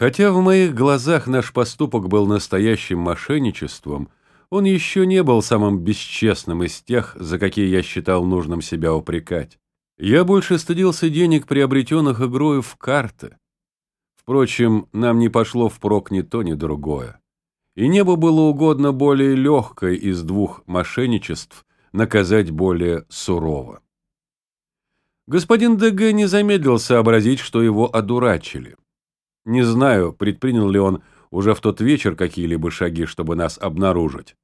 Хотя в моих глазах наш поступок был настоящим мошенничеством, он еще не был самым бесчестным из тех, за какие я считал нужным себя упрекать. Я больше стыдился денег, приобретенных игрою в карты. Впрочем, нам не пошло впрок ни то, ни другое. И небо было угодно более легкое из двух мошенничеств наказать более сурово. Господин ДГ не замедлил сообразить, что его одурачили. Не знаю, предпринял ли он уже в тот вечер какие-либо шаги, чтобы нас обнаружить.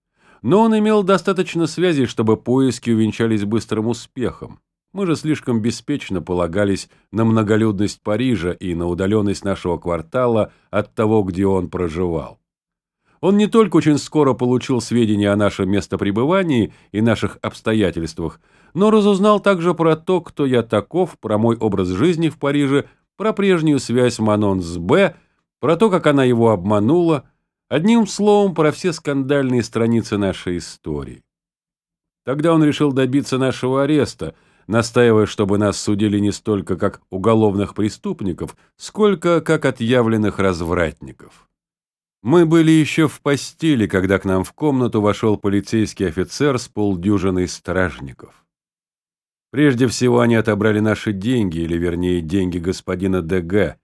Но он имел достаточно связей, чтобы поиски увенчались быстрым успехом. Мы же слишком беспечно полагались на многолюдность Парижа и на удаленность нашего квартала от того, где он проживал. Он не только очень скоро получил сведения о нашем местопребывании и наших обстоятельствах, но разузнал также про то, кто я таков, про мой образ жизни в Париже, про прежнюю связь Манон с Б, про то, как она его обманула, одним словом, про все скандальные страницы нашей истории. Тогда он решил добиться нашего ареста, настаивая, чтобы нас судили не столько как уголовных преступников, сколько как отъявленных развратников. Мы были еще в постели, когда к нам в комнату вошел полицейский офицер с полдюжиной стражников. Прежде всего они отобрали наши деньги, или вернее деньги господина ДГ,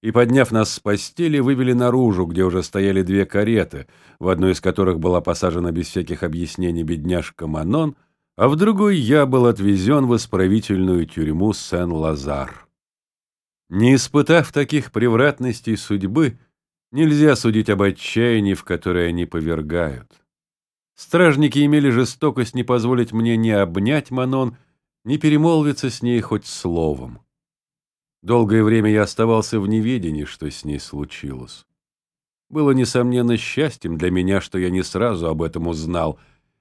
и, подняв нас с постели, вывели наружу, где уже стояли две кареты, в одной из которых была посажена без всяких объяснений бедняжка Манон, а в другой я был отвезен в исправительную тюрьму Сен-Лазар. Не испытав таких превратностей судьбы, нельзя судить об отчаянии, в которое они повергают. Стражники имели жестокость не позволить мне ни обнять Манон, не перемолвиться с ней хоть словом. Долгое время я оставался в неведении, что с ней случилось. Было, несомненно, счастьем для меня, что я не сразу об этом узнал,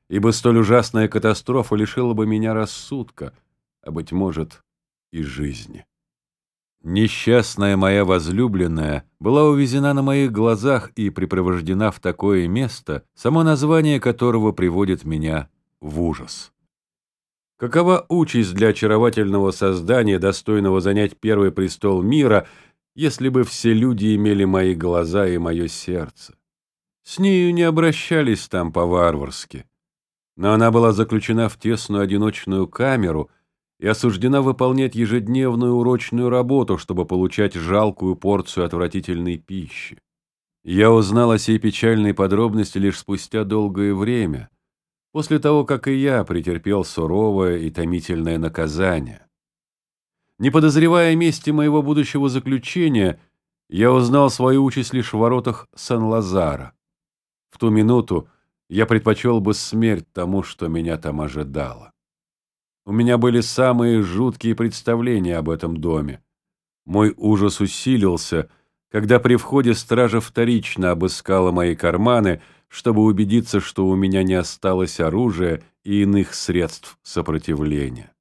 ибо столь ужасная катастрофа лишила бы меня рассудка, а, быть может, и жизни. Несчастная моя возлюбленная была увезена на моих глазах и припровождена в такое место, само название которого приводит меня в ужас. Какова участь для очаровательного создания, достойного занять первый престол мира, если бы все люди имели мои глаза и мое сердце? С нею не обращались там по-варварски. Но она была заключена в тесную одиночную камеру и осуждена выполнять ежедневную урочную работу, чтобы получать жалкую порцию отвратительной пищи. Я узнал о сей печальной подробности лишь спустя долгое время — после того, как и я претерпел суровое и томительное наказание. Не подозревая о моего будущего заключения, я узнал свою участь лишь в воротах Сан-Лазара. В ту минуту я предпочел бы смерть тому, что меня там ожидало. У меня были самые жуткие представления об этом доме. Мой ужас усилился, когда при входе стража вторично обыскала мои карманы — чтобы убедиться, что у меня не осталось оружия и иных средств сопротивления.